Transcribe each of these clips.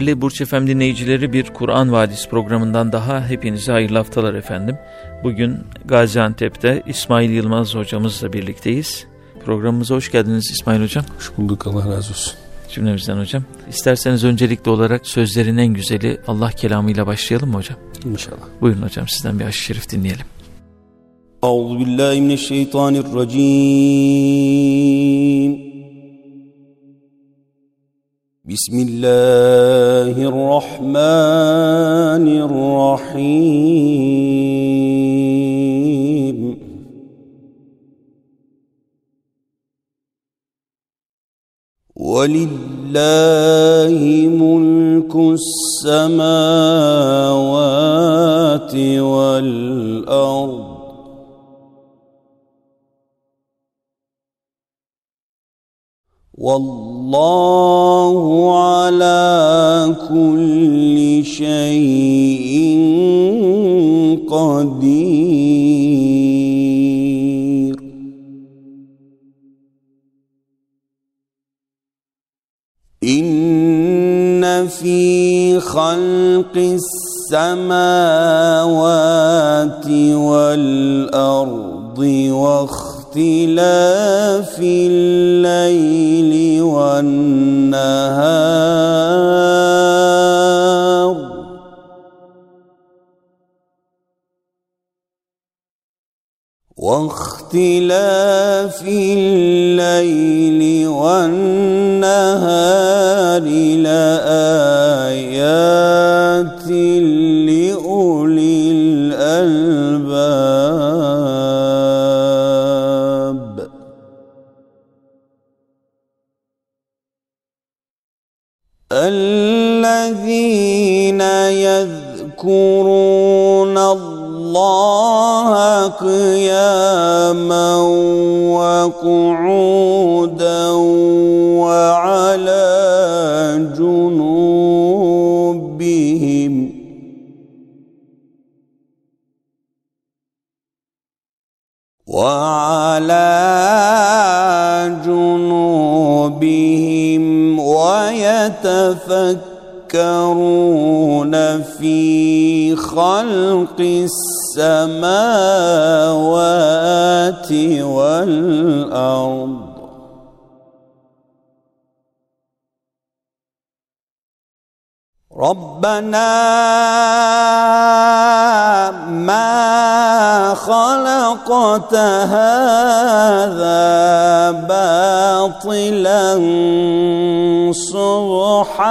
Değerli Burç Efem dinleyicileri bir Kur'an Vadisi programından daha hepinize hayırlı haftalar efendim. Bugün Gaziantep'te İsmail Yılmaz hocamızla birlikteyiz. Programımıza hoş geldiniz İsmail hocam. Hoş bulduk Allah razı olsun. Cümlemizden hocam. İsterseniz öncelikli olarak sözlerin en güzeli Allah kelamıyla başlayalım mı hocam? İnşallah. Buyurun hocam sizden bir aşı şerif dinleyelim. Euzubillahimineşşeytanirracim. بسم الله الرحمن الرحيم. ولله ملك السماوات والأرض. والله على كل شيء قدير. ان في خلق السماوات والارض واختلاف اختلاف الليل والنهار. واختلاف الليل والنهار لآيات خلق السماوات والأرض. ربنا ما خلقت هذا باطلا سبحانك.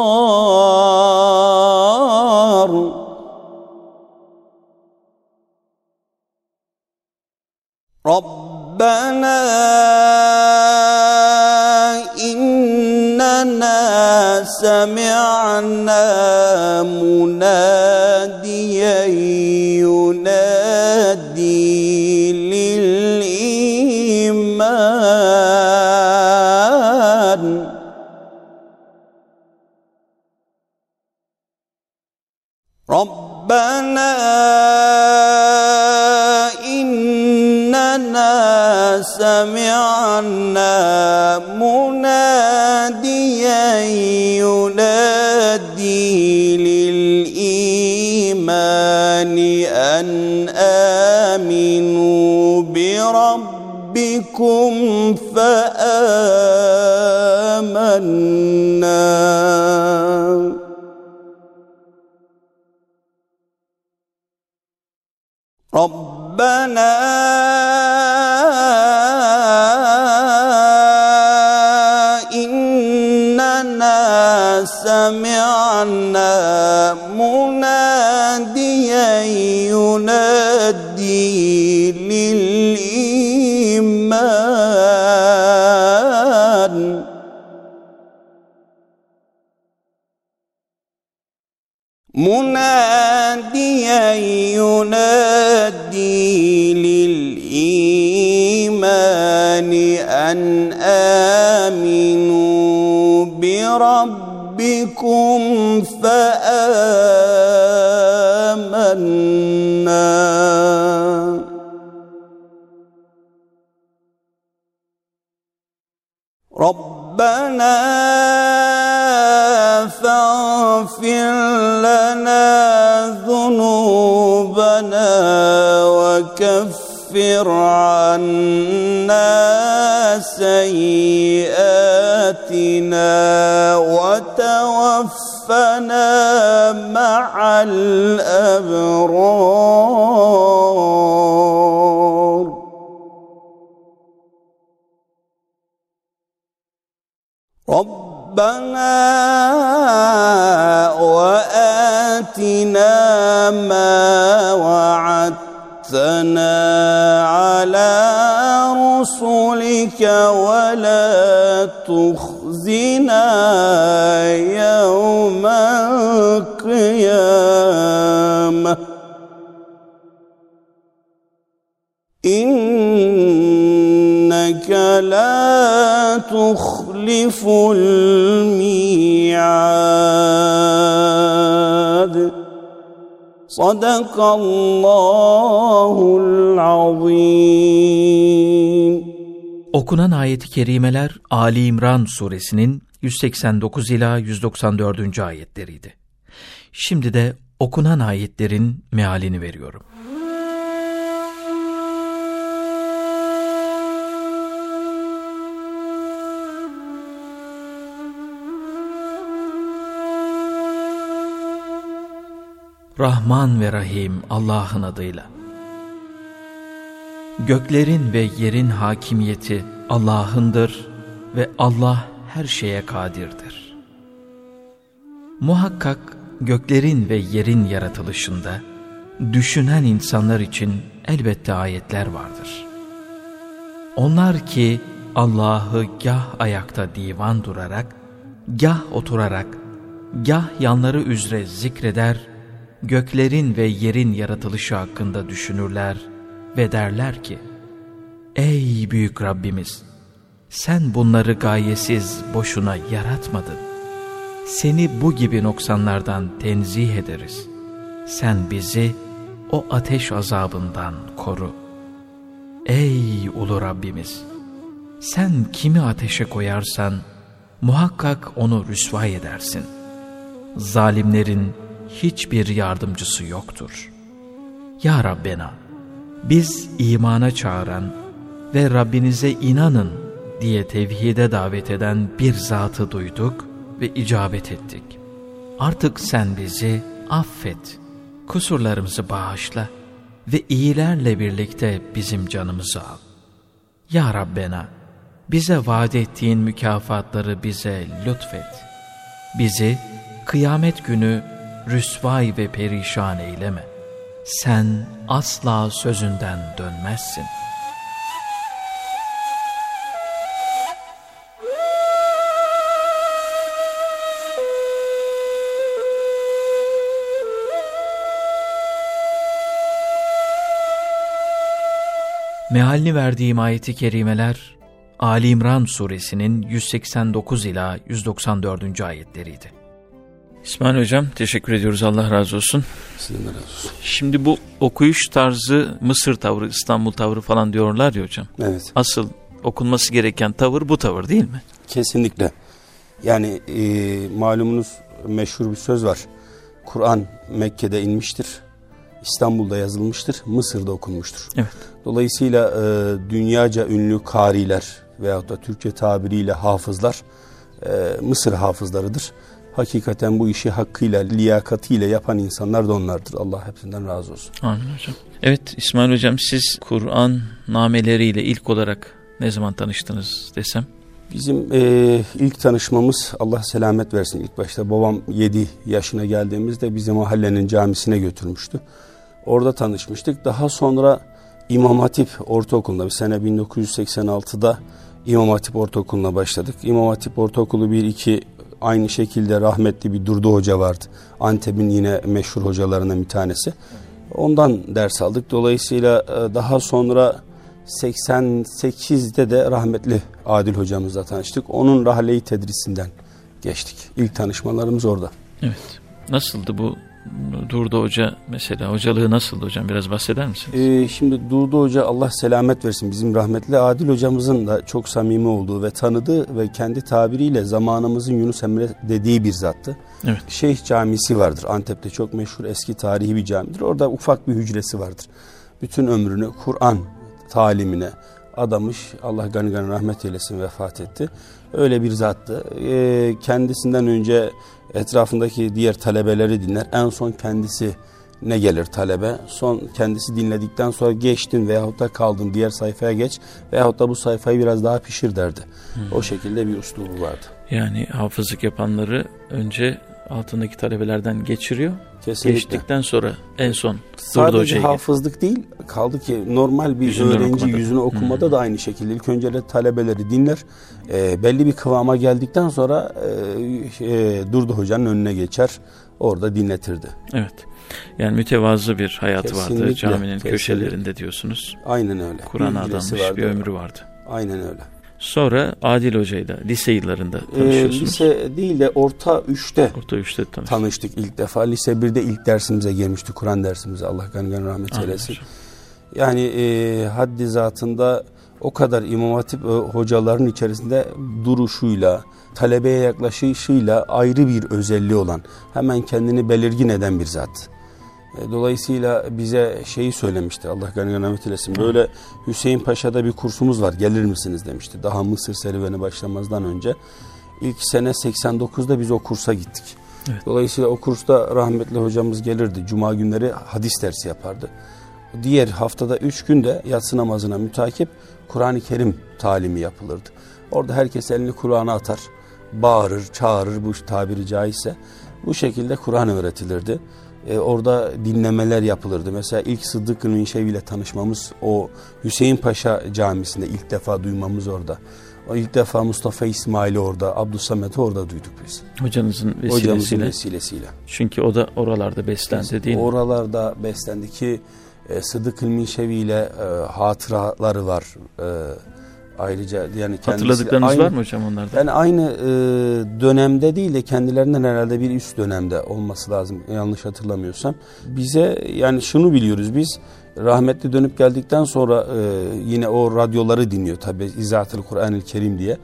ربنا إننا سمعنا مناديا سمعنا مناديا ينادي للإيمان أن آمنوا بربكم فآمنا. ربنا سمعنا مناديا ينادي للإيمان. مناديا ينادي للإيمان أن آمنوا بربكم فآمنا. ربنا فاغفر لنا ذنوبنا وكفر عنا سيئاتنا وتوفنا مع الأبرار. ربنا وآتنا ما وعدتنا على رسلك ولا تخزنا يوم القيامة. إنك لا تخلف الميعاد. صدق الله العظيم Okunan ayeti kerimeler Ali İmran suresinin 189 ila 194. ayetleriydi. Şimdi de okunan ayetlerin mealini veriyorum. Rahman ve Rahim Allah'ın adıyla. Göklerin ve yerin hakimiyeti Allah'ındır ve Allah her şeye kadirdir. Muhakkak göklerin ve yerin yaratılışında düşünen insanlar için elbette ayetler vardır. Onlar ki Allah'ı gah ayakta divan durarak, gah oturarak, gah yanları üzere zikreder, göklerin ve yerin yaratılışı hakkında düşünürler ve derler ki, Ey büyük Rabbimiz! Sen bunları gayesiz boşuna yaratmadın. Seni bu gibi noksanlardan tenzih ederiz. Sen bizi o ateş azabından koru. Ey ulu Rabbimiz! Sen kimi ateşe koyarsan muhakkak onu rüsva edersin. Zalimlerin hiçbir yardımcısı yoktur. Ya Rabbena! Biz imana çağıran ve Rabbinize inanın diye tevhide davet eden bir zatı duyduk ve icabet ettik. Artık sen bizi affet, kusurlarımızı bağışla ve iyilerle birlikte bizim canımızı al. Ya Rabbena, bize vaat ettiğin mükafatları bize lütfet. Bizi kıyamet günü rüsvay ve perişan eyleme. Sen asla sözünden dönmezsin.'' Mealini verdiğim ayeti kerimeler Ali İmran suresinin 189 ila 194. ayetleriydi. İsmail Hocam teşekkür ediyoruz Allah razı olsun. Sizden razı olsun. Şimdi bu okuyuş tarzı Mısır tavrı, İstanbul tavrı falan diyorlar ya hocam. Evet. Asıl okunması gereken tavır bu tavır değil mi? Kesinlikle. Yani e, malumunuz meşhur bir söz var. Kur'an Mekke'de inmiştir. İstanbul'da yazılmıştır. Mısır'da okunmuştur. Evet. Dolayısıyla e, dünyaca ünlü kariler veyahut da Türkçe tabiriyle hafızlar e, Mısır hafızlarıdır. Hakikaten bu işi hakkıyla, liyakatiyle yapan insanlar da onlardır. Allah hepsinden razı olsun. Amin hocam. Evet İsmail hocam siz Kur'an nameleriyle ilk olarak ne zaman tanıştınız desem? Bizim e, ilk tanışmamız Allah selamet versin. İlk başta babam 7 yaşına geldiğimizde bizi mahallenin camisine götürmüştü. Orada tanışmıştık. Daha sonra İmam Hatip Ortaokulu'nda bir sene 1986'da İmam Hatip Ortaokulu'na başladık. İmam Hatip Ortaokulu 1-2 aynı şekilde rahmetli bir Durdu Hoca vardı. Antep'in yine meşhur hocalarından bir tanesi. Ondan ders aldık. Dolayısıyla e, daha sonra 88'de de rahmetli Adil hocamızla tanıştık. Onun rahleyi tedrisinden geçtik. İlk tanışmalarımız orada. Evet. Nasıldı bu Durdu Hoca mesela hocalığı nasıldı hocam biraz bahseder misiniz? Ee, şimdi Durdu Hoca Allah selamet versin bizim rahmetli Adil hocamızın da çok samimi olduğu ve tanıdığı ve kendi tabiriyle zamanımızın Yunus Emre dediği bir zattı. Evet. Şeyh Camisi vardır Antep'te çok meşhur eski tarihi bir camidir. Orada ufak bir hücresi vardır. Bütün ömrünü Kur'an talimine adamış. Allah gani gani rahmet eylesin vefat etti. Öyle bir zattı. Ee, kendisinden önce etrafındaki diğer talebeleri dinler. En son kendisi ne gelir talebe. Son kendisi dinledikten sonra geçtin veyahut da kaldın diğer sayfaya geç veyahut da bu sayfayı biraz daha pişir derdi. Hmm. O şekilde bir uslubu vardı. Yani hafızlık yapanları önce altındaki talebelerden geçiriyor. Kesinlikle. Geçtikten sonra en son Sadece hafızlık değil kaldı ki normal bir Yüzünden öğrenci okumada. yüzünü okumada Hmm. da aynı şekilde ilk önce de talebeleri dinler. E, belli bir kıvama geldikten sonra e, e, Durdu Hoca'nın önüne geçer orada dinletirdi. Evet. Yani mütevazı bir hayatı vardı Kesinlikle, caminin kesinlikle. köşelerinde diyorsunuz. Aynen öyle. Kur'an'a adanmış vardı. bir ömrü vardı. Aynen öyle. Sonra Adil Hoca'yla lise yıllarında Ee, tanışıyorsunuz. lise değil de orta 3'te Orta üçte tanıştık. tanıştık ilk defa. Lise 1'de ilk dersimize gelmişti. Kur'an dersimize. Allah gani rahmet eylesin. Yani e, haddi zatında o kadar İmam Hatip e, hocaların içerisinde duruşuyla, talebeye yaklaşışıyla ayrı bir özelliği olan, hemen kendini belirgin eden bir zat. E, Dolayısıyla bize şeyi söylemişti Allah gani rahmet eylesin. Böyle Hüseyin Paşa'da bir kursumuz var gelir misiniz demişti. Daha Mısır serüveni başlamazdan önce. İlk sene 89'da biz o kursa gittik. Evet. Dolayısıyla o kursta rahmetli hocamız gelirdi. Cuma günleri hadis dersi yapardı. Diğer haftada üç günde yatsı namazına mütakip Kur'an-ı Kerim talimi yapılırdı. Orada herkes elini Kur'an'a atar, bağırır, çağırır bu tabiri caizse. Bu şekilde Kur'an öğretilirdi. Ee, orada dinlemeler yapılırdı. Mesela ilk Sıddık Minşevi ile tanışmamız o Hüseyin Paşa Camisi'nde ilk defa duymamız orada. O ilk defa Mustafa İsmail'i orada, Abdüsamet'i orada duyduk biz. Hocanızın Hocamızın vesilesiyle. vesilesiyle. Çünkü o da oralarda beslendi değil mi? Oralarda beslendi ki e, Sıdık Minşevi ile e, hatıraları var. E, ayrıca yani Hatırladıklarınız aynı, var mı hocam onlardan? Yani aynı e, dönemde değil de kendilerinden herhalde bir üst dönemde olması lazım yanlış hatırlamıyorsam. Bize yani şunu biliyoruz biz rahmetli dönüp geldikten sonra e, yine o radyoları dinliyor tabi İzahatül Kur'an-ı Kerim diye.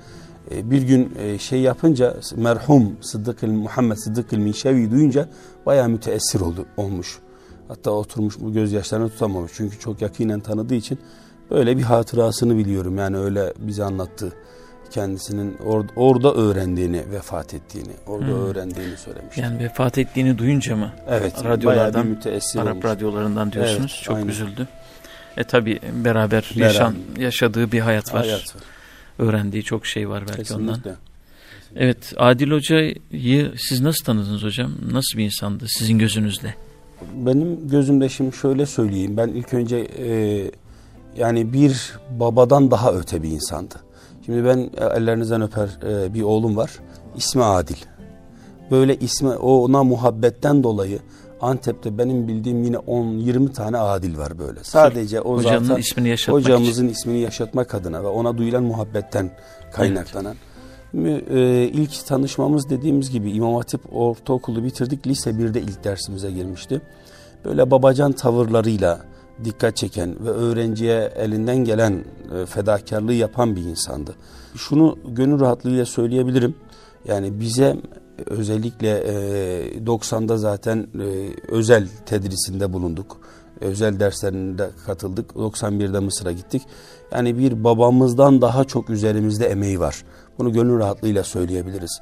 E, bir gün e, şey yapınca merhum Sıddık Muhammed Sıddık Minşevi duyunca bayağı müteessir oldu, olmuş. Hatta oturmuş bu gözyaşlarını tutamamış. Çünkü çok yakinen tanıdığı için böyle bir hatırasını biliyorum. Yani öyle bize anlattı. kendisinin or, orada öğrendiğini, vefat ettiğini, orada hmm. öğrendiğini söylemişti. Yani vefat ettiğini duyunca mı? Evet. Radyolardan, Arap olmuş. radyolarından diyorsunuz. Evet, Çok aynen. üzüldü. E tabi beraber, yaşan, yaşadığı bir hayat var. Hayat var. Öğrendiği çok şey var belki Kesinlikle. ondan. Evet, Adil Hoca'yı siz nasıl tanıdınız hocam? Nasıl bir insandı sizin gözünüzde? Benim gözümde şimdi şöyle söyleyeyim. Ben ilk önce e, yani bir babadan daha öte bir insandı. Şimdi ben e, ellerinizden öper e, bir oğlum var. İsmi Adil. Böyle ismi ona muhabbetten dolayı Antep'te benim bildiğim yine 10-20 tane adil var böyle. Sadece o Hocanın zaten ismini yaşatmak hocamızın için. ismini yaşatmak adına ve ona duyulan muhabbetten kaynaklanan. Evet. Ee, ilk tanışmamız dediğimiz gibi İmam Hatip Ortaokulu bitirdik. Lise 1'de ilk dersimize girmişti. Böyle babacan tavırlarıyla dikkat çeken ve öğrenciye elinden gelen e, fedakarlığı yapan bir insandı. Şunu gönül rahatlığıyla söyleyebilirim. Yani bize özellikle e, 90'da zaten e, özel tedrisinde bulunduk. Özel derslerinde katıldık. 91'de Mısır'a gittik. Yani bir babamızdan daha çok üzerimizde emeği var. Bunu gönül rahatlığıyla söyleyebiliriz.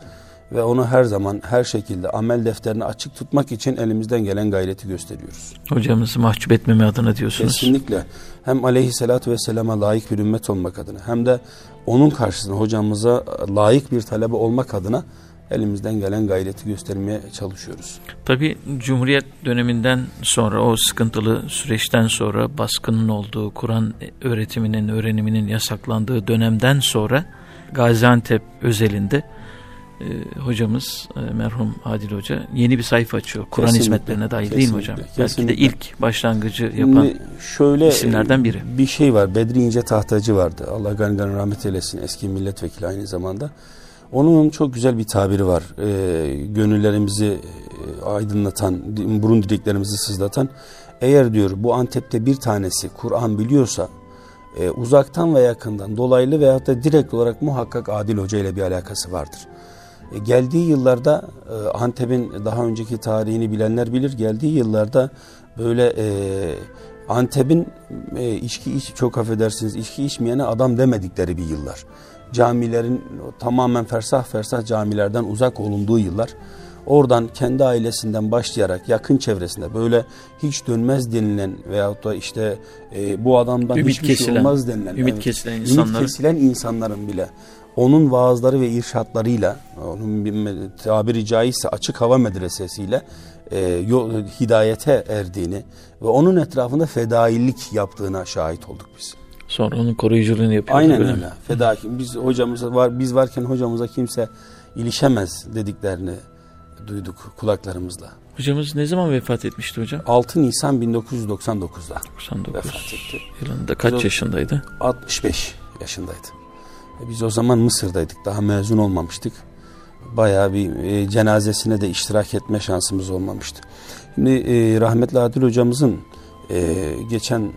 Ve onu her zaman her şekilde amel defterini açık tutmak için elimizden gelen gayreti gösteriyoruz. Hocamızı mahcup etmeme adına diyorsunuz. Kesinlikle. Hem aleyhissalatü vesselama layık bir ümmet olmak adına hem de onun karşısında hocamıza layık bir talebe olmak adına elimizden gelen gayreti göstermeye çalışıyoruz. Tabi Cumhuriyet döneminden sonra o sıkıntılı süreçten sonra baskının olduğu Kur'an öğretiminin öğreniminin yasaklandığı dönemden sonra Gaziantep özelinde e, hocamız e, merhum Adil Hoca yeni bir sayfa açıyor. Kur'an hizmetlerine dair değil mi hocam? Kesinlikle. Belki de ilk başlangıcı yapan şöyle isimlerden biri. Bir şey var. Bedri İnce Tahtacı vardı. Allah gani gani rahmet eylesin. Eski milletvekili aynı zamanda. Onun çok güzel bir tabiri var. E, gönüllerimizi e, aydınlatan, burun dileklerimizi sızlatan. Eğer diyor bu Antep'te bir tanesi Kur'an biliyorsa e, uzaktan ve yakından dolaylı veyahut da direkt olarak muhakkak Adil Hoca ile bir alakası vardır. E, geldiği yıllarda e, Antep'in daha önceki tarihini bilenler bilir. Geldiği yıllarda böyle e, Antep'in içki iç çok affedersiniz içki içmeyene adam demedikleri bir yıllar camilerin tamamen fersah fersah camilerden uzak olunduğu yıllar oradan kendi ailesinden başlayarak yakın çevresinde böyle hiç dönmez denilen veyahut da işte e, bu adamdan ümit hiçbir şey kesilen, şey olmaz denilen ümit evet, kesilen insanların ümit kesilen insanların bile onun vaazları ve irşatlarıyla onun bir tabiri caizse açık hava medresesiyle e, yol, hidayete erdiğini ve onun etrafında fedailik yaptığına şahit olduk biz. Sonra onun koruyuculuğunu yapıyor. Aynen öyle. öyle. Fedaki. Biz hocamız var, biz varken hocamıza kimse ilişemez dediklerini duyduk kulaklarımızla. Hocamız ne zaman vefat etmişti hocam? 6 Nisan 1999'da 99 vefat etti. Yılında kaç biz yaşındaydı? 65 yaşındaydı. E, biz o zaman Mısır'daydık. Daha mezun olmamıştık. Bayağı bir e, cenazesine de iştirak etme şansımız olmamıştı. Şimdi e, rahmetli Adil hocamızın e, geçen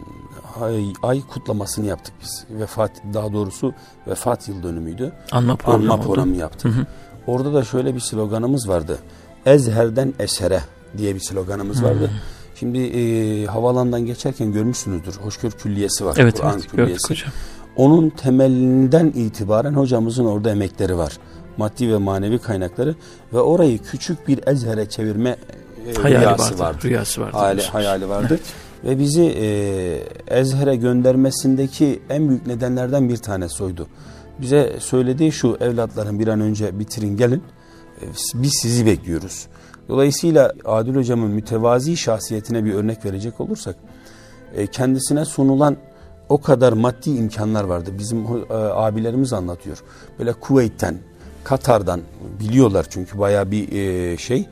ay, ay kutlamasını yaptık biz. Vefat daha doğrusu vefat yıl dönümüydü. Anma programı, Anma programı yaptık. Hı hı. Orada da şöyle bir sloganımız vardı. Ezher'den esere diye bir sloganımız vardı. Hı. Şimdi e, havalandan geçerken görmüşsünüzdür. Hoşgör Külliyesi var. Evet, Kur'an evet Külliyesi. hocam. Onun temelinden itibaren hocamızın orada emekleri var. Maddi ve manevi kaynakları ve orayı küçük bir ezhere çevirme e, hayali rüyası vardı. vardı. Rüyası vardı. Hayali, hayali vardı. Evet ve bizi e, Ezher'e göndermesindeki en büyük nedenlerden bir tanesi oydu. Bize söylediği şu evlatların bir an önce bitirin gelin e, biz sizi bekliyoruz. Dolayısıyla Adil Hocam'ın mütevazi şahsiyetine bir örnek verecek olursak e, kendisine sunulan o kadar maddi imkanlar vardı. Bizim e, abilerimiz anlatıyor. Böyle Kuveyt'ten, Katar'dan biliyorlar çünkü baya bir e, şey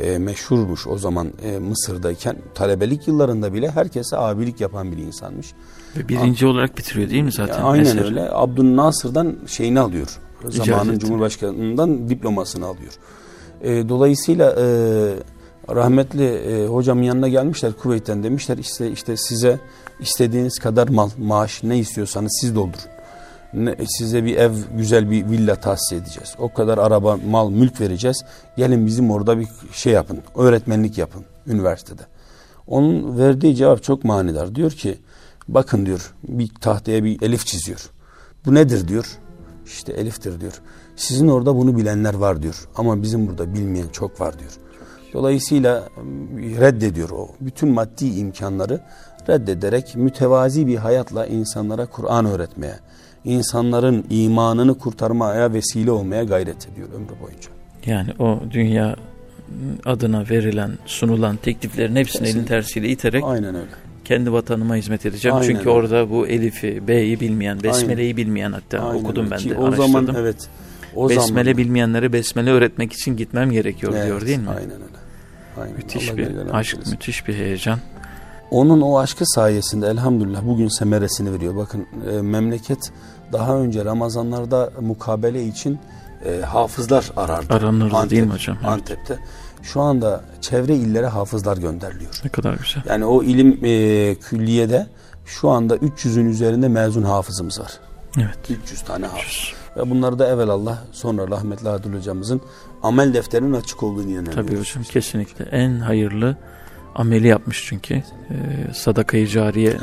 e, meşhurmuş o zaman e, Mısır'dayken talebelik yıllarında bile herkese abilik yapan bir insanmış. Ve birinci A olarak bitiriyor değil mi zaten? Ya, aynen Eser. öyle. Abdülnasır'dan şeyini alıyor. Zamanın Cumhurbaşkanı'ndan diplomasını alıyor. E, dolayısıyla e, rahmetli e, hocam yanına gelmişler Kuveyt'ten demişler işte işte size istediğiniz kadar mal, maaş ne istiyorsanız siz doldurun size bir ev, güzel bir villa tahsis edeceğiz. O kadar araba, mal, mülk vereceğiz. Gelin bizim orada bir şey yapın, öğretmenlik yapın üniversitede. Onun verdiği cevap çok manidar. Diyor ki, bakın diyor bir tahtaya bir elif çiziyor. Bu nedir diyor. işte eliftir diyor. Sizin orada bunu bilenler var diyor ama bizim burada bilmeyen çok var diyor. Dolayısıyla reddediyor o. Bütün maddi imkanları reddederek mütevazi bir hayatla insanlara Kur'an öğretmeye, insanların imanını kurtarmaya vesile olmaya gayret ediyor ömrü boyunca. Yani o dünya adına verilen, sunulan tekliflerin hepsini Kesinlikle. elin tersiyle iterek Aynen öyle. kendi vatanıma hizmet edeceğim. Aynen Çünkü öyle. orada bu Elif'i, B'yi bilmeyen, Besmele'yi bilmeyen hatta Aynen okudum öyle. ben Ki de, o araştırdım. zaman evet. O Besmele zaman, bilmeyenlere Besmele öğretmek için gitmem gerekiyor Evet, diyor değil mi? Aynen öyle. Aynen. Müthiş Allah bir aşk, müthiş bir heyecan. Onun o aşkı sayesinde elhamdülillah bugün semeresini veriyor. Bakın e, memleket daha önce Ramazanlarda mukabele için e, hafızlar arardı. Aranırdı değil mi hocam? Evet. Antep'te. Şu anda çevre illere hafızlar gönderiliyor. Ne kadar güzel. Yani o ilim e, külliyede şu anda 300'ün üzerinde mezun hafızımız var. Evet. 300 tane hafız. Ve bunları da evvelallah sonra rahmetli Adil hocamızın amel defterinin açık olduğunu inanıyoruz. Tabii hocam kesinlikle en hayırlı ameli yapmış çünkü. Ee, sadakayı cariye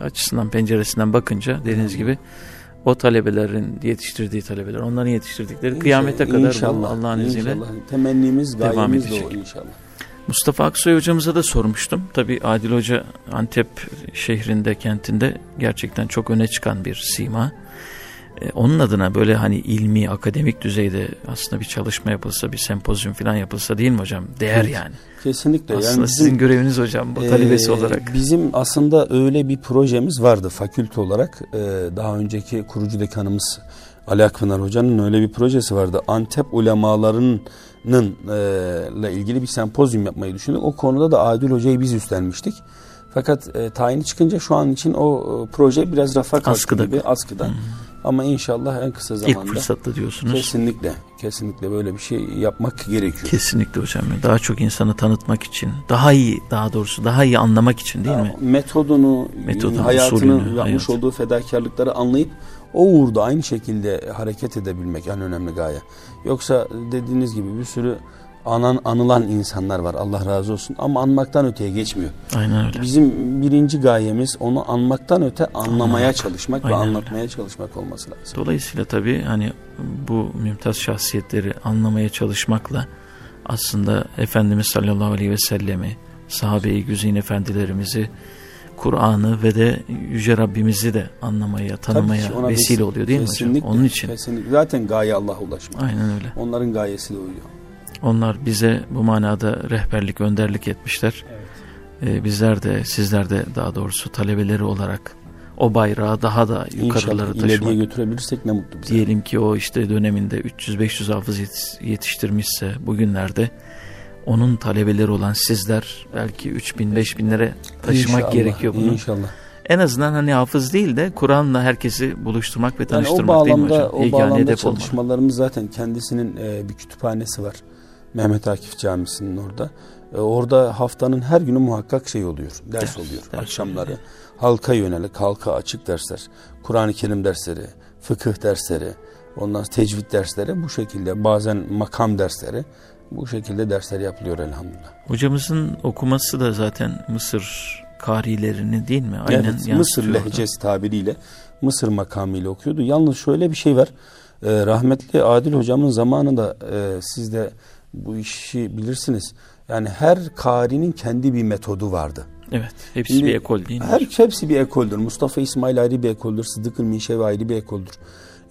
açısından penceresinden bakınca dediğiniz gibi o talebelerin yetiştirdiği talebeler, onların yetiştirdikleri kıyamete kadar İnşallah, Allah'ın izniyle. inşallah. Temennimiz, devam de o edecek. inşallah. Mustafa Aksoy hocamıza da sormuştum. Tabii Adil Hoca Antep şehrinde, kentinde gerçekten çok öne çıkan bir sima. Ee, onun adına böyle hani ilmi, akademik düzeyde aslında bir çalışma yapılsa, bir sempozyum falan yapılsa değil mi hocam? Değer Evet. yani. Kesinlikle. Aslında yani sizin göreviniz hocam bu Ee, talebesi olarak. Bizim aslında öyle bir projemiz vardı fakülte olarak. Ee, daha önceki kurucu dekanımız Ali Akpınar Hoca'nın öyle bir projesi vardı. Antep ulemalarının e, ile ilgili bir sempozyum yapmayı düşündük. O konuda da Adil Hoca'yı biz üstlenmiştik. Fakat e, tayini çıkınca şu an için o e, proje biraz rafa kalktı gibi askıda. Ama inşallah en kısa İlk zamanda fırsatta diyorsunuz. kesinlikle kesinlikle böyle bir şey yapmak gerekiyor. Kesinlikle hocam. Daha çok insanı tanıtmak için, daha iyi daha doğrusu daha iyi anlamak için değil mi? Metodunu, Metodunu, hayatını, usulünü, yapmış hayat. olduğu fedakarlıkları anlayıp o uğurda aynı şekilde hareket edebilmek en önemli gaye. Yoksa dediğiniz gibi bir sürü anan anılan insanlar var Allah razı olsun ama anmaktan öteye geçmiyor. Aynen öyle. Bizim birinci gayemiz onu anmaktan öte anlamaya Anlamak. çalışmak ve Aynen öyle. anlatmaya çalışmak olması lazım. Dolayısıyla tabii hani bu mümtaz şahsiyetleri anlamaya çalışmakla aslında Efendimiz sallallahu aleyhi ve sellemi, sahabe-i güzin efendilerimizi, Kur'an'ı ve de Yüce Rabbimizi de anlamaya, tanımaya vesile oluyor değil mi hocam? Onun için. Kesinlikle. Zaten gaye Allah'a ulaşmak. Aynen öyle. Onların gayesi de uyuyor. Onlar bize bu manada rehberlik, önderlik etmişler. Ee, bizler de, sizler de daha doğrusu talebeleri olarak o bayrağı daha da yukarılara İnşallah ileriye taşımak. götürebilirsek ne mutlu bize. Diyelim ki o işte döneminde 300-500 hafız yetiş- yetiştirmişse bugünlerde onun talebeleri olan sizler belki 3000-5000'lere taşımak İnşallah, gerekiyor bunu. İnşallah. En azından hani hafız değil de Kur'an'la herkesi buluşturmak ve Yani tanıştırmak o değil mi bağlamda, hocam? o bağlamda çalışmalarımız zaten kendisinin e, bir kütüphanesi var. Mehmet Akif Camisi'nin orada. E, orada haftanın her günü muhakkak şey oluyor. Ders, Ders, oluyor. ders akşamları. oluyor. Halka yönelik, halka açık dersler. Kur'an-ı Kerim dersleri, fıkıh dersleri, ondan tecvid dersleri bu şekilde. Bazen makam dersleri. Bu şekilde dersler yapılıyor elhamdülillah. Hocamızın okuması da zaten Mısır karilerini değil mi? Aynen evet, Mısır lehçesi tabiriyle Mısır makamıyla okuyordu. Yalnız şöyle bir şey var. Ee, rahmetli Adil hocamın zamanında e, siz de bu işi bilirsiniz. Yani her karinin kendi bir metodu vardı. Evet. Hepsi Şimdi bir ekol değil mi? Her hepsi bir ekoldür. Mustafa İsmail ayrı bir ekoldür. Sıddık-ı Mişevi ayrı bir ekoldür.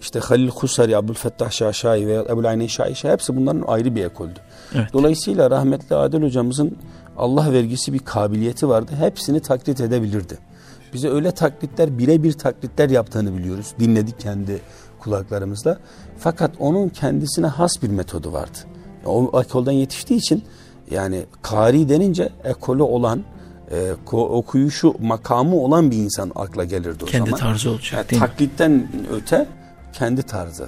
İşte Halil Husari, Abdülfettah Şaşai ve Ebu Ayne Şaişe hepsi bunların ayrı bir ekoldü. Evet. Dolayısıyla rahmetli Adil hocamızın Allah vergisi bir kabiliyeti vardı. Hepsini taklit edebilirdi. Bize öyle taklitler, birebir taklitler yaptığını biliyoruz. Dinledik kendi kulaklarımızla. Fakat onun kendisine has bir metodu vardı. O ekolden yetiştiği için yani kari denince ekolü olan, e, okuyuşu, makamı olan bir insan akla gelirdi o Kendi zaman. tarzı olacak Yani değil mi? taklitten öte kendi tarzı.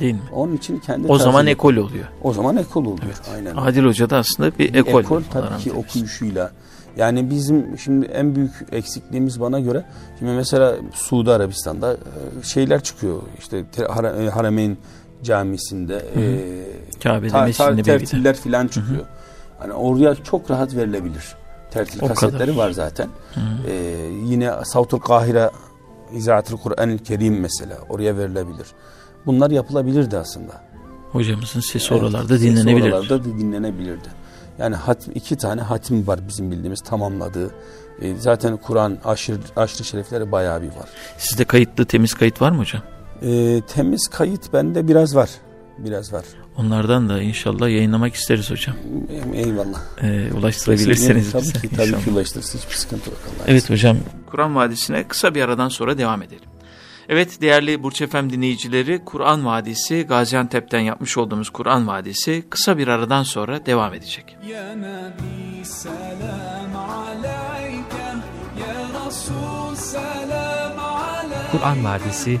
Değil mi? Onun için kendi O tarzı. zaman ekol oluyor. O zaman ekol oluyor. Aynen. Adil Hoca da aslında bir Bir ekol. ekol tabii ki okuyuşuyla. Yani bizim şimdi en büyük eksikliğimiz bana göre şimdi mesela Suudi Arabistan'da e, şeyler çıkıyor. İşte te- Hara- e, Harameyn camisinde e, Kabe'de, ta- tertiller filan çıkıyor. Hani oraya çok rahat verilebilir. Tertil O kasetleri kadar. var zaten. E, yine Savtul Kahire İzaatül Kur'an-ı Kerim mesela oraya verilebilir. Bunlar yapılabilirdi aslında. Hocamızın sesi evet, oralarda dinlenebilirdi. Sesi oralarda dinlenebilirdi. Yani hat, iki tane hatim var bizim bildiğimiz tamamladığı. E, zaten Kur'an aşırı, aşırı şerifleri bayağı bir var. Sizde kayıtlı temiz kayıt var mı hocam? E, temiz kayıt bende biraz var. Biraz var. Onlardan da inşallah yayınlamak isteriz hocam. Eyvallah. Ee, ulaştırabilirseniz tabii bize. Ki, tabii inşallah. ki ulaştırırız. Hiçbir sıkıntı yok. Allah evet hocam. Kur'an Vadisi'ne kısa bir aradan sonra devam edelim. Evet değerli Burç Efem dinleyicileri Kur'an Vadisi Gaziantep'ten yapmış olduğumuz Kur'an Vadisi kısa bir aradan sonra devam edecek. Ya Nabi selam aleyke, ya Resul selam aleyke. Kur'an Vadisi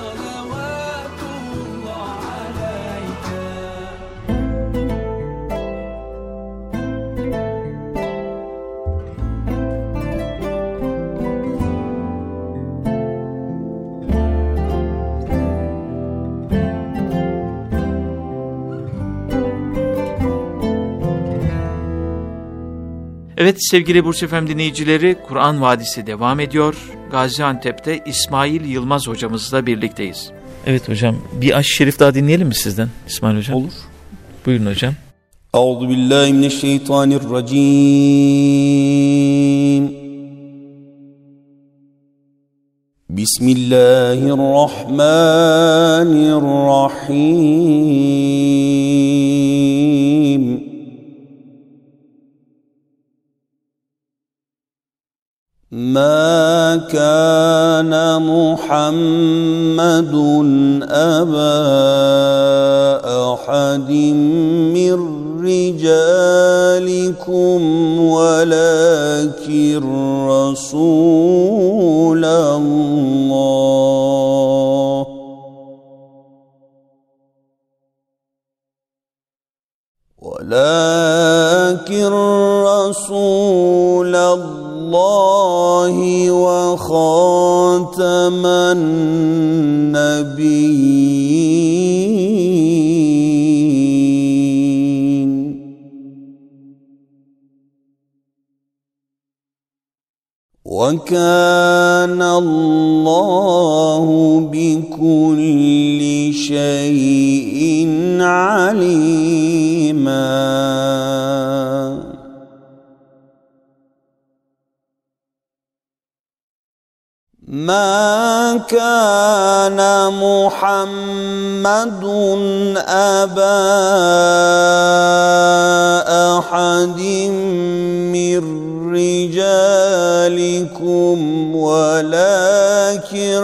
Evet sevgili Burç Efem dinleyicileri Kur'an Vadisi devam ediyor. Gaziantep'te İsmail Yılmaz hocamızla birlikteyiz. Evet hocam bir aş şerif daha dinleyelim mi sizden İsmail hocam? Olur. Buyurun hocam. Euzu billahi mineşşeytanirracim. Bismillahirrahmanirrahim. ما كان محمد ابا احد من رجالكم ولكن رسول الله ولكن رسول الله الله وخاتم النبيين. وكان الله بكل شيء عليما. كان محمد أبا أحد من رجالكم ولكن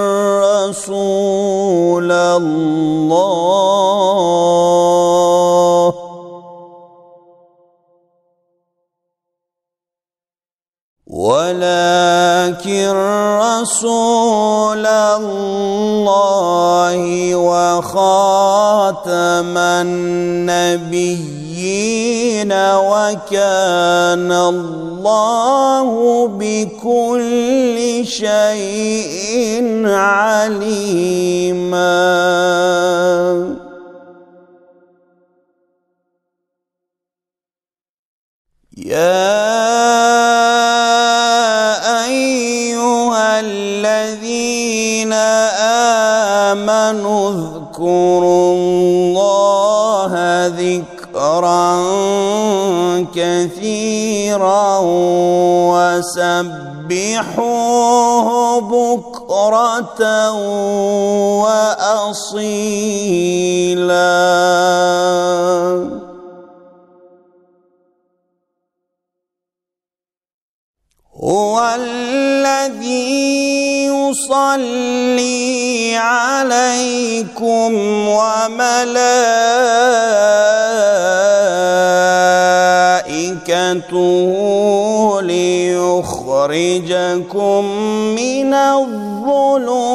رسول الله. ولكن رسول الله وخاتم النبيين وكان الله بكل شيء عليما. يا آمنوا اذكروا الله ذكرا كثيرا وسبحوه بكرة وأصيلا. هو الذي يصلي عليكم وملائكته ليخرجكم من الظلمات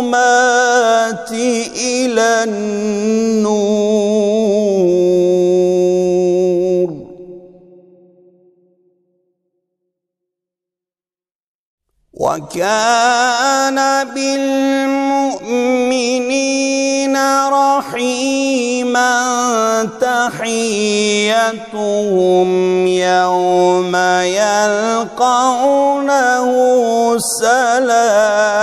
إلى النور. وكان بالمؤمنين رحيما تحيتهم يوم يلقونه سلام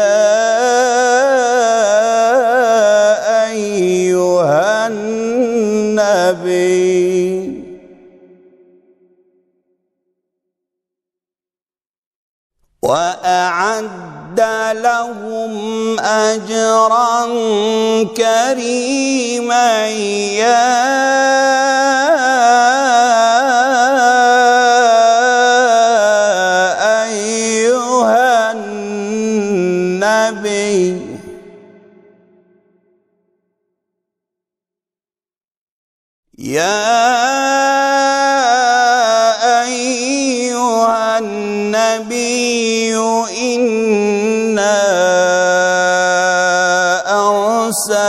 وأعد لهم أجرا كريما. يا أيها النبي يا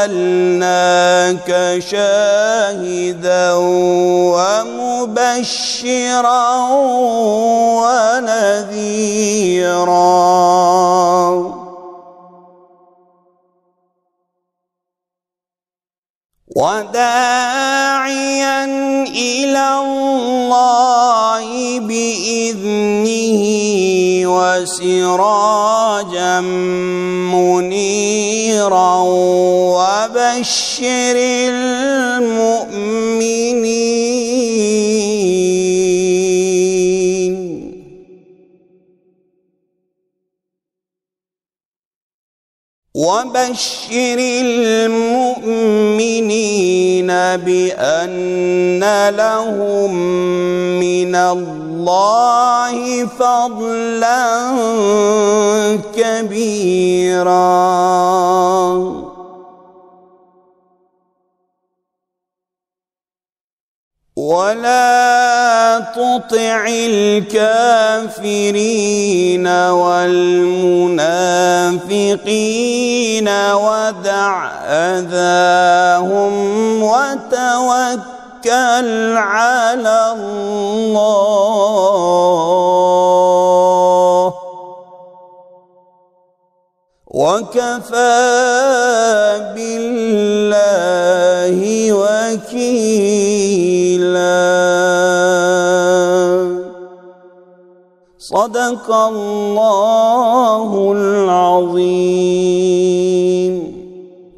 أرسلناك شاهدا ومبشرا ونذيرا. وداعيا إلى الله بإذنه وسراجا منيرا وبشر المؤمنين. وبشر المؤمنين بأن لهم من الله فضلا كبيرا. ولا تطع الكافرين والمنافقين ودع اذاهم وتوكل على الله وكفى بالله وكيلا صدق الله العظيم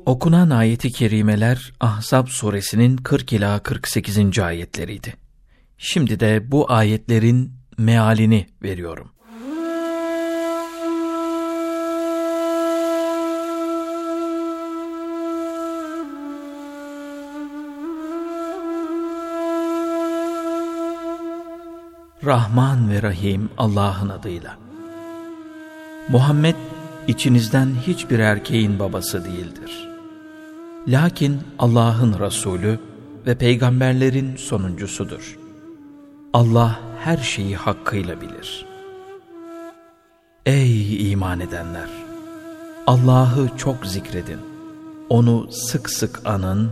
Okunan ayeti kerimeler Ahzab suresinin 40 ila 48. ayetleriydi. Şimdi de bu ayetlerin mealini veriyorum. Rahman ve Rahim Allah'ın adıyla. Muhammed içinizden hiçbir erkeğin babası değildir. Lakin Allah'ın Resulü ve peygamberlerin sonuncusudur. Allah her şeyi hakkıyla bilir. Ey iman edenler! Allah'ı çok zikredin. Onu sık sık anın,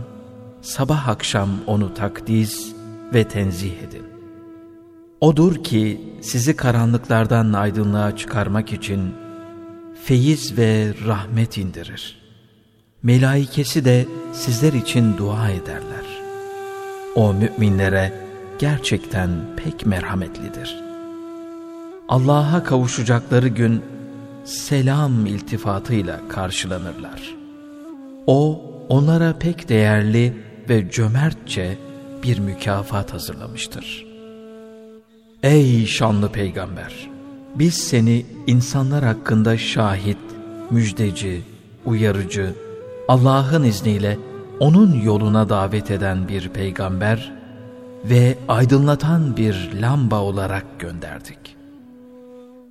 sabah akşam onu takdiz ve tenzih edin. Odur ki sizi karanlıklardan aydınlığa çıkarmak için feyiz ve rahmet indirir. Melaikesi de sizler için dua ederler. O müminlere gerçekten pek merhametlidir. Allah'a kavuşacakları gün selam iltifatıyla karşılanırlar. O onlara pek değerli ve cömertçe bir mükafat hazırlamıştır.'' Ey şanlı peygamber! Biz seni insanlar hakkında şahit, müjdeci, uyarıcı, Allah'ın izniyle onun yoluna davet eden bir peygamber ve aydınlatan bir lamba olarak gönderdik.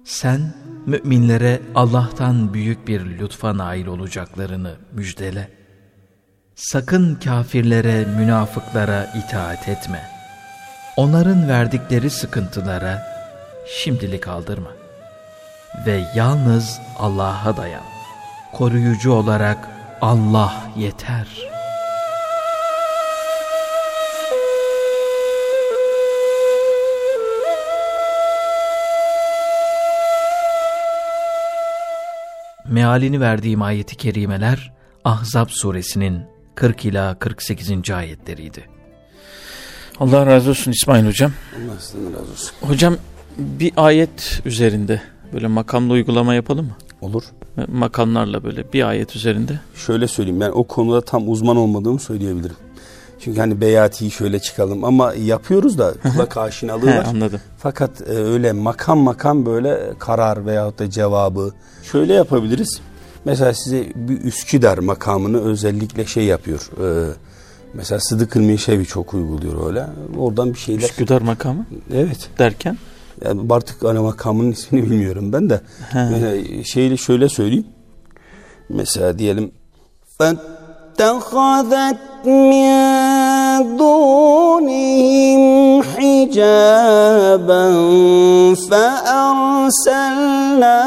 Sen müminlere Allah'tan büyük bir lütfa nail olacaklarını müjdele. Sakın kafirlere, münafıklara itaat etme. Onların verdikleri sıkıntılara şimdilik aldırma. Ve yalnız Allah'a dayan. Koruyucu olarak Allah yeter.'' Mealini verdiğim ayeti kerimeler Ahzab suresinin 40 ila 48. ayetleriydi. Allah razı olsun İsmail hocam. Allah sizden razı olsun. Hocam bir ayet üzerinde böyle makamlı uygulama yapalım mı? Olur. Makamlarla böyle bir ayet üzerinde. Şöyle söyleyeyim ben o konuda tam uzman olmadığımı söyleyebilirim. Çünkü hani beyatiyi şöyle çıkalım ama yapıyoruz da kulak aşinalığı He, var. anladım. Fakat e, öyle makam makam böyle karar veyahut da cevabı şöyle yapabiliriz. Mesela size bir Üsküdar makamını özellikle şey yapıyor. E, mesela Sıdık Ilmiyeşevi çok uyguluyor öyle. Oradan bir şeyler. Üsküdar makamı Evet. derken. Yani artık ana makamının ismini bilmiyorum ben de. He. Mesela şeyle şöyle söyleyeyim. Mesela diyelim فاتخذت من دونهم حجابا فأرسلنا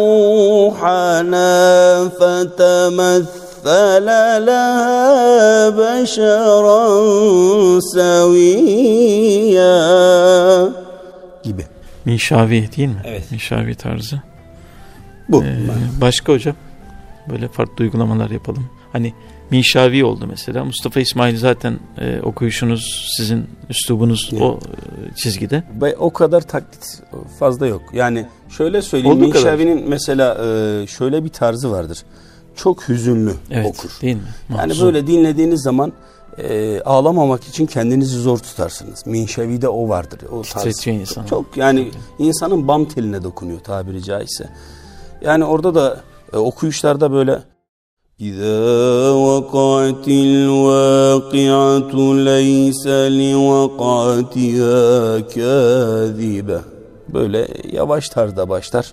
روحنا فتمثل لها بشرا سويا gibi. Minşavi değil mi? Evet. Minşavi tarzı. Bu. Ee, başka hocam böyle farklı uygulamalar yapalım. Hani Minşavi oldu mesela. Mustafa İsmail zaten e, okuyuşunuz sizin üslubunuz Evet. o e, çizgide. O kadar taklit fazla yok. Yani şöyle söyleyeyim. Olduğu kadar. Minşavi'nin mesela e, şöyle bir tarzı vardır. Çok hüzünlü Evet. okur. Değil mi? Yani Mahzun. böyle dinlediğiniz zaman e, ağlamamak için kendinizi zor tutarsınız. Minşevi'de o vardır. O tarz. İnsanı. Çok yani insanın bam teline dokunuyor tabiri caizse. Yani orada da e, okuyuşlarda böyle إذا وقعت الواقعة ليس لوقعتها كاذبة Böyle yavaş tarzda başlar.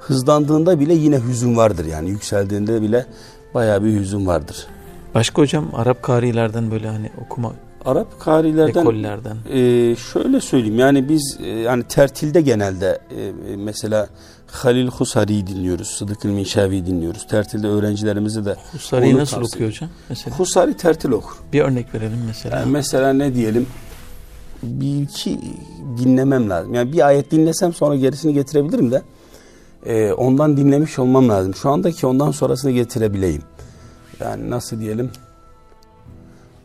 Hızlandığında bile yine hüzün vardır yani yükseldiğinde bile bayağı bir hüzün vardır. Başka hocam Arap karilerden böyle hani okuma Arap karilerden ekollerden. e, şöyle söyleyeyim yani biz e, yani tertilde genelde e, e, mesela Halil Husari'yi dinliyoruz, Sıdık Minşavi'yi dinliyoruz. Tertilde öğrencilerimize de Husari'yi nasıl tavsiye okuyor hocam? Mesela Husari tertil okur. bir örnek verelim mesela. Yani mesela ne diyelim? Bir iki dinlemem lazım. Yani bir ayet dinlesem sonra gerisini getirebilirim de e, ondan dinlemiş olmam lazım. Şu andaki ondan sonrasını getirebileyim. Yani nasıl diyelim?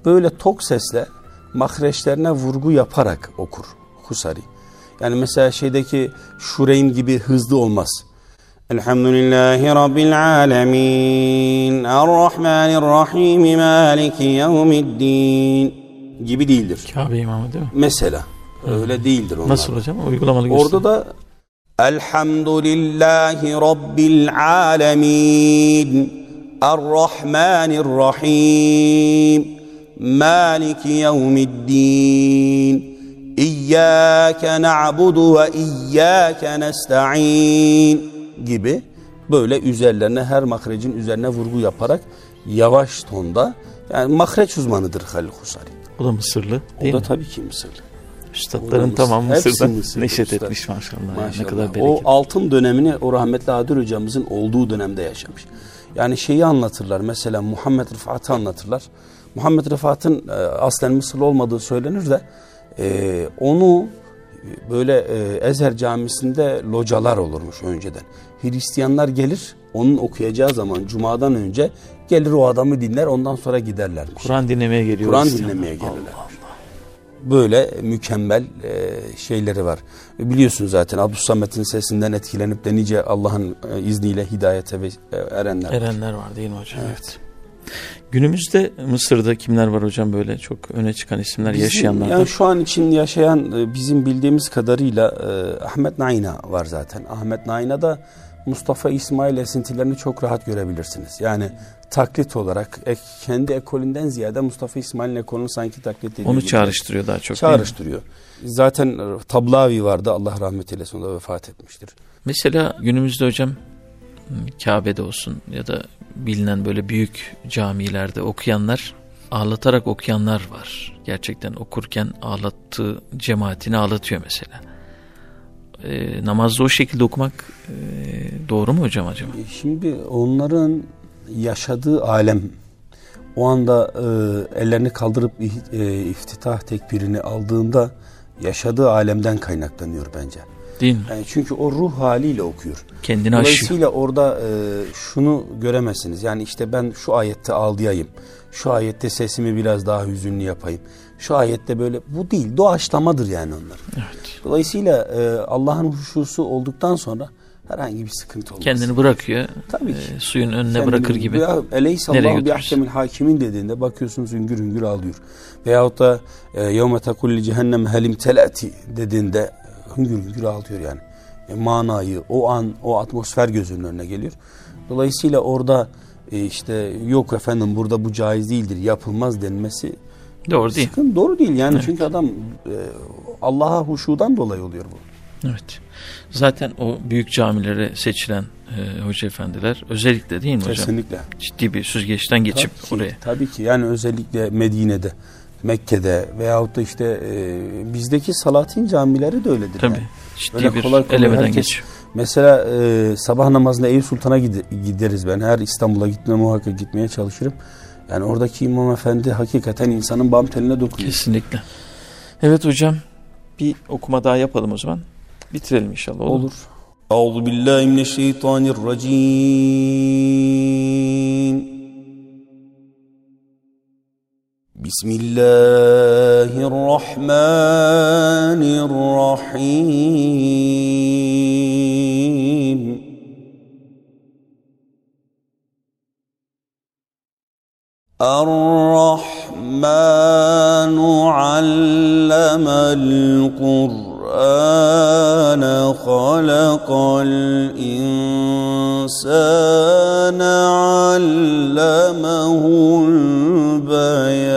Böyle tok sesle mahreçlerine vurgu yaparak okur Husari. Yani mesela şeydeki Şureyn gibi hızlı olmaz. Elhamdülillahi Rabbil alemin. Errahmanirrahim. Maliki yevmiddin. Gibi değildir. Kabe imamı değil mi? Mesela. Öyle değildir onlar. Nasıl hocam? Uygulamalı göster. Orada da Elhamdülillahi Rabbil alemin. Errahmanirrahim. Maliki yevmiddin. İyyâke na'budu ve iyyâke nesta'in gibi böyle üzerlerine her mahrecin üzerine vurgu yaparak yavaş tonda yani mahreç uzmanıdır Halil Husari. O da Mısırlı O değil da mi? tabii ki Mısırlı. Üstadların tamamı Hepsi Mısır'dan Mısırlı neşet üstad. etmiş maşallah. Maşallah. Ne kadar o bereketli. altın dönemini o rahmetli Adil hocamızın olduğu dönemde yaşamış. Yani şeyi anlatırlar mesela Muhammed Rıfat'ı anlatırlar. Muhammed Rıfat'ın e, aslen Mısırlı olmadığı söylenir de e, onu böyle e, Ezher camisinde localar olurmuş önceden. Hristiyanlar gelir onun okuyacağı zaman cumadan önce gelir o adamı dinler ondan sonra giderlermiş. Kur'an dinlemeye geliyor. Kur'an dinlemeye gelirler. Allah. Böyle mükemmel e, şeyleri var. E, Biliyorsun zaten Abdüssamet'in sesinden etkilenip de nice Allah'ın e, izniyle hidayete ve, e, erenler var. Erenler var değil mi hocam? Evet. Günümüzde Mısır'da kimler var hocam böyle çok öne çıkan isimler Bizim, yaşayanlardan? Yani şu an için yaşayan e, bizim bildiğimiz kadarıyla e, Ahmet Naina var zaten. Ahmet Naina da Mustafa İsmail esintilerini çok rahat görebilirsiniz. Yani taklit olarak ek- kendi ekolünden ziyade Mustafa İsmail'in ekolünü sanki taklit ediyor. Onu gibi. çağrıştırıyor daha çok. Çağrıştırıyor. Zaten e, Tablavi vardı Allah rahmet eylesin o da vefat etmiştir. Mesela günümüzde hocam Kabe'de olsun ya da bilinen böyle büyük camilerde okuyanlar ağlatarak okuyanlar var. Gerçekten okurken ağlattığı cemaatini ağlatıyor mesela. E, namazda o şekilde okumak e, doğru mu hocam acaba? Şimdi onların yaşadığı alem o anda e, ellerini kaldırıp e, iftitah tekbirini aldığında yaşadığı alemden kaynaklanıyor bence. Değil mi? Yani çünkü o ruh haliyle okuyor. Kendini Dolayısıyla aşıyor. orada e, şunu göremezsiniz. Yani işte ben şu ayette ağlayayım. Şu ayette sesimi biraz daha hüzünlü yapayım. Şu ayette böyle bu değil. Doğaçlamadır yani onlar. Evet. Dolayısıyla e, Allah'ın huşusu olduktan sonra herhangi bir sıkıntı olmaz. Kendini bırakıyor. Tabii ki. e, suyun önüne Kendini- bırakır gibi. Eleysallahu bi ahkemil hakimin dediğinde bakıyorsunuz hüngür hüngür ağlıyor. Veyahut da e, yevme tekulli cehennem helim telati dediğinde hüngür hüngür ağlıyor yani. E, manayı o an o atmosfer gözünün önüne geliyor. Dolayısıyla orada e, işte yok efendim burada bu caiz değildir yapılmaz denmesi Doğru değil. sıkıntı doğru değil yani Evet. çünkü adam e, Allah'a huşudan dolayı oluyor bu. Evet. Zaten o büyük camilere seçilen e, hoca efendiler özellikle değil mi hocam? Kesinlikle. Ciddi bir süzgeçten geçip tabii ki, oraya. Tabii ki yani özellikle Medine'de, Mekke'de veyahut da işte e, bizdeki Salatin camileri de öyledir. Tabii. yani. Ciddi Öyle bir kolay kolay elemeden herkes- geçiyor. Mesela e, sabah namazında Eyüp Sultan'a gide- gideriz ben. Her İstanbul'a gitme muhakkak gitmeye çalışırım. Yani oradaki imam efendi hakikaten insanın bam teline dokunuyor. Kesinlikle. Evet hocam bir okuma daha yapalım o zaman. Bitirelim inşallah. Olur. Olur. Euzu billahi mineşşeytanirracim. بسم الله الرحمن الرحيم. الرحمن علم القرآن. خلق الإنسان علمه البيان.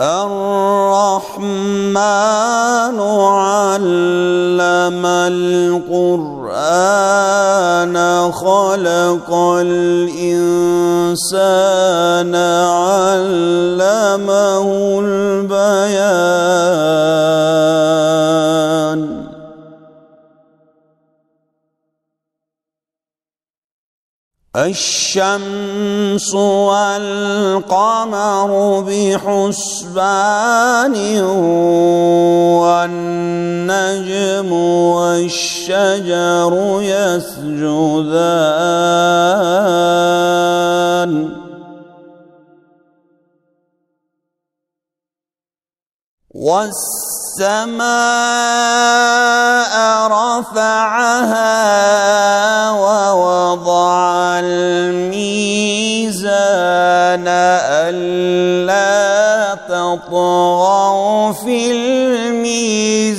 الرحمن علم القرآن خلق الإنسان علمه البيان. الشمس والقمر بحسبان والنجم والشجر يسجدان. والسماء رفعها ووضع الميزان ألا تطغوا في الميزان.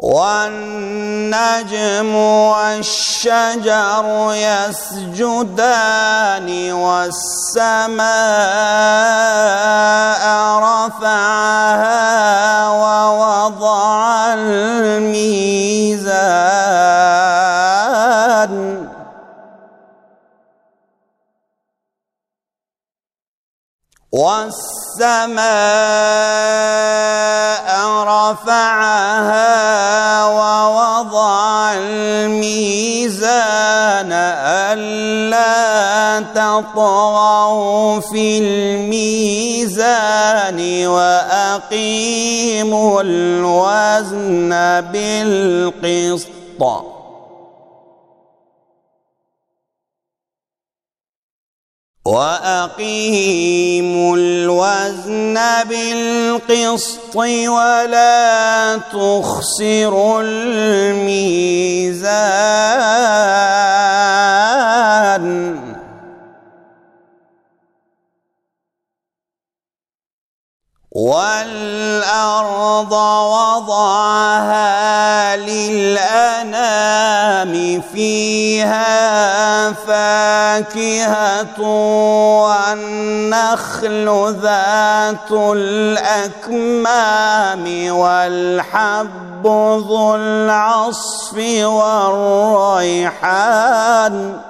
والنجم والشجر يسجدان والسماء رفعها ووضع الميزان. والسماء رفعها ووضع الميزان ألا تطغوا في الميزان وأقيموا الوزن بالقسط. وأقيموا الوزن بالقسط ولا تخسروا الميزان. والأرض وضعها للانام فيها فاكهة والنخل ذات الأكمام والحب ذو العصف والريحان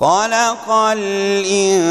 خلق الإنسان.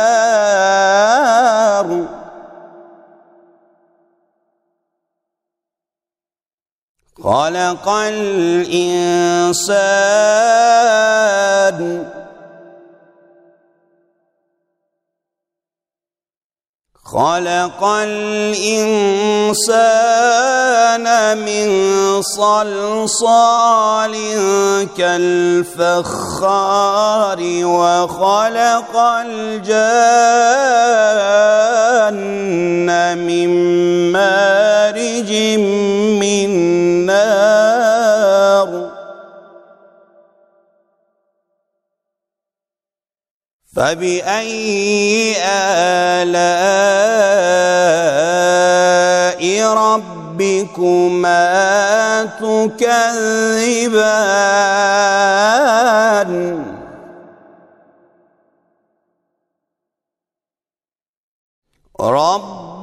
خلق الإنسان خلق الإنسان من صلصال كالفخار وخلق الجان من مارج من نار فبأي آلاء ربكما تكذبان؟ رب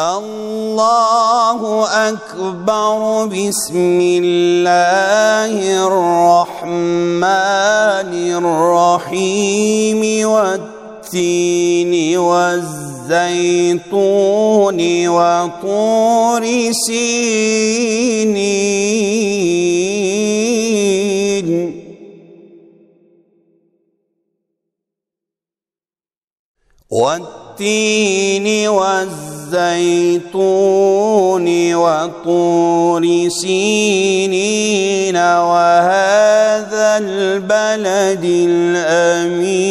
الله أكبر بسم الله الرحمن الرحيم والتين والزيتون وطور سينين. والتين والزيتون وطور سينين وهذا البلد الأمين.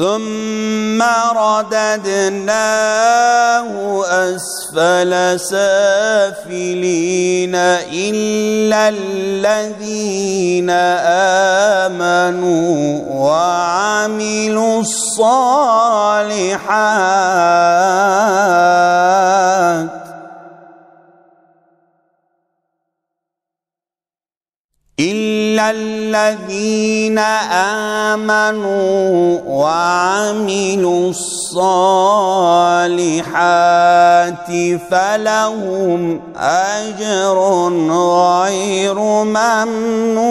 ثم رددناه أسفل سافلين إلا الذين آمنوا وعملوا الصالحات. إلا الذين آمنوا وعملوا الصالحات فلهم أجر غير ممنون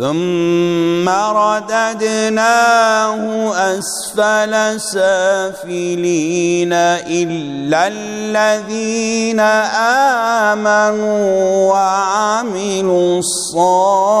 ثم رددناه أسفل سافلين إلا الذين آمنوا وعملوا الصالحات.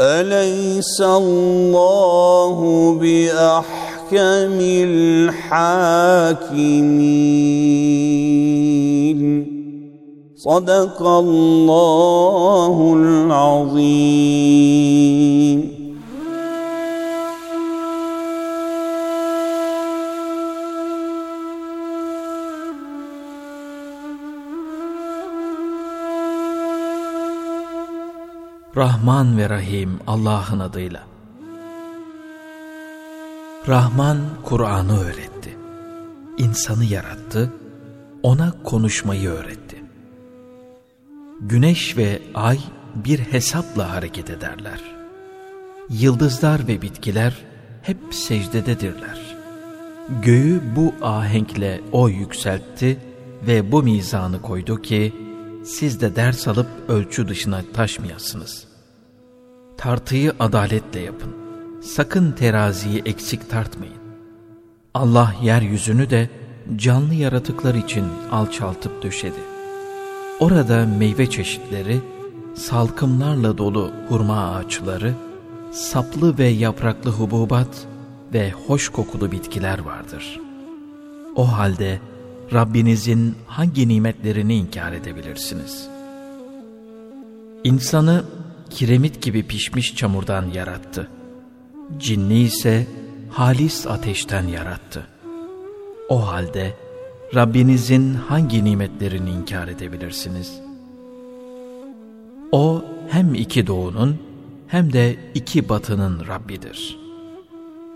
أليس الله بأحكم الحاكمين؟ صدق الله العظيم. Rahman ve Rahim Allah'ın adıyla. Rahman Kur'an'ı öğretti. İnsanı yarattı, ona konuşmayı öğretti. Güneş ve ay bir hesapla hareket ederler. Yıldızlar ve bitkiler hep secdededirler. Göğü bu ahenkle o yükseltti ve bu mizanı koydu ki, siz de ders alıp ölçü dışına taşmayasınız. Tartıyı adaletle yapın. Sakın teraziyi eksik tartmayın. Allah yeryüzünü de canlı yaratıklar için alçaltıp döşedi. Orada meyve çeşitleri, salkımlarla dolu hurma ağaçları, saplı ve yapraklı hububat ve hoş kokulu bitkiler vardır. O halde Rabbinizin hangi nimetlerini inkar edebilirsiniz? İnsanı kiremit gibi pişmiş çamurdan yarattı. Cinni ise halis ateşten yarattı. O halde Rabbinizin hangi nimetlerini inkar edebilirsiniz? O hem iki doğunun hem de iki batının Rabbidir.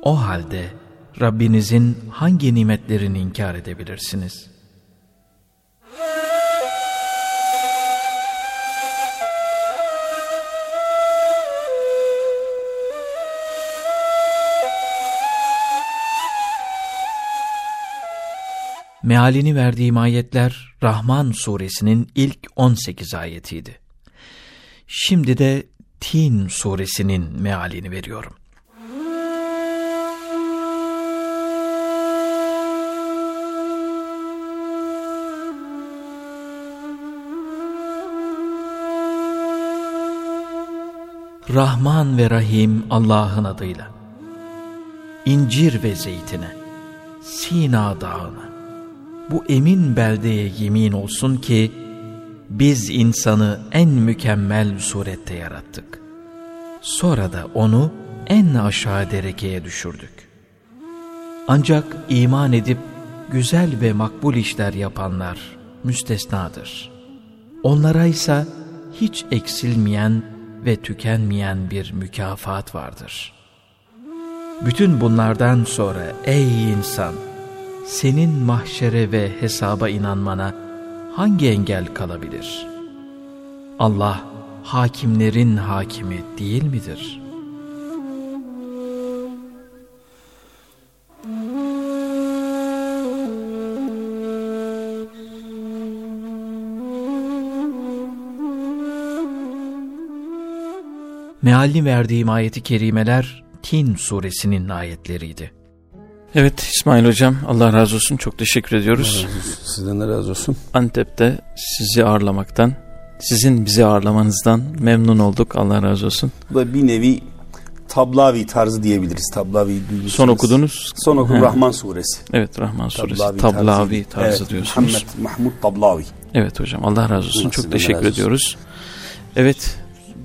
O halde Rabbinizin hangi nimetlerini inkar edebilirsiniz? Mealini verdiğim ayetler Rahman suresinin ilk 18 ayetiydi. Şimdi de Tin suresinin mealini veriyorum. Rahman ve Rahim Allah'ın adıyla. İncir ve zeytine, Sina dağına, bu emin beldeye yemin olsun ki biz insanı en mükemmel surette yarattık. Sonra da onu en aşağı derekeye düşürdük. Ancak iman edip güzel ve makbul işler yapanlar müstesnadır. Onlara ise hiç eksilmeyen ve tükenmeyen bir mükafat vardır. Bütün bunlardan sonra ey insan, senin mahşere ve hesaba inanmana hangi engel kalabilir? Allah hakimlerin hakimi değil midir?'' Mealini verdiğim ayeti kerimeler Tin suresinin ayetleriydi. Evet İsmail Hocam Allah razı olsun çok teşekkür ediyoruz. Sizden de razı olsun. Antep'te sizi ağırlamaktan, sizin bizi ağırlamanızdan memnun olduk. Allah razı olsun. Bu da bir nevi tablavi tarzı diyebiliriz. Tablavi duymuşsunuz. Son okudunuz. Son okudum Rahman suresi. Evet Rahman suresi. Tablavi, tablavi tarzı, tarzı evet, diyorsunuz. Muhammed Mahmud Tablavi. Evet hocam Allah razı olsun. Allah çok teşekkür ediyoruz. Evet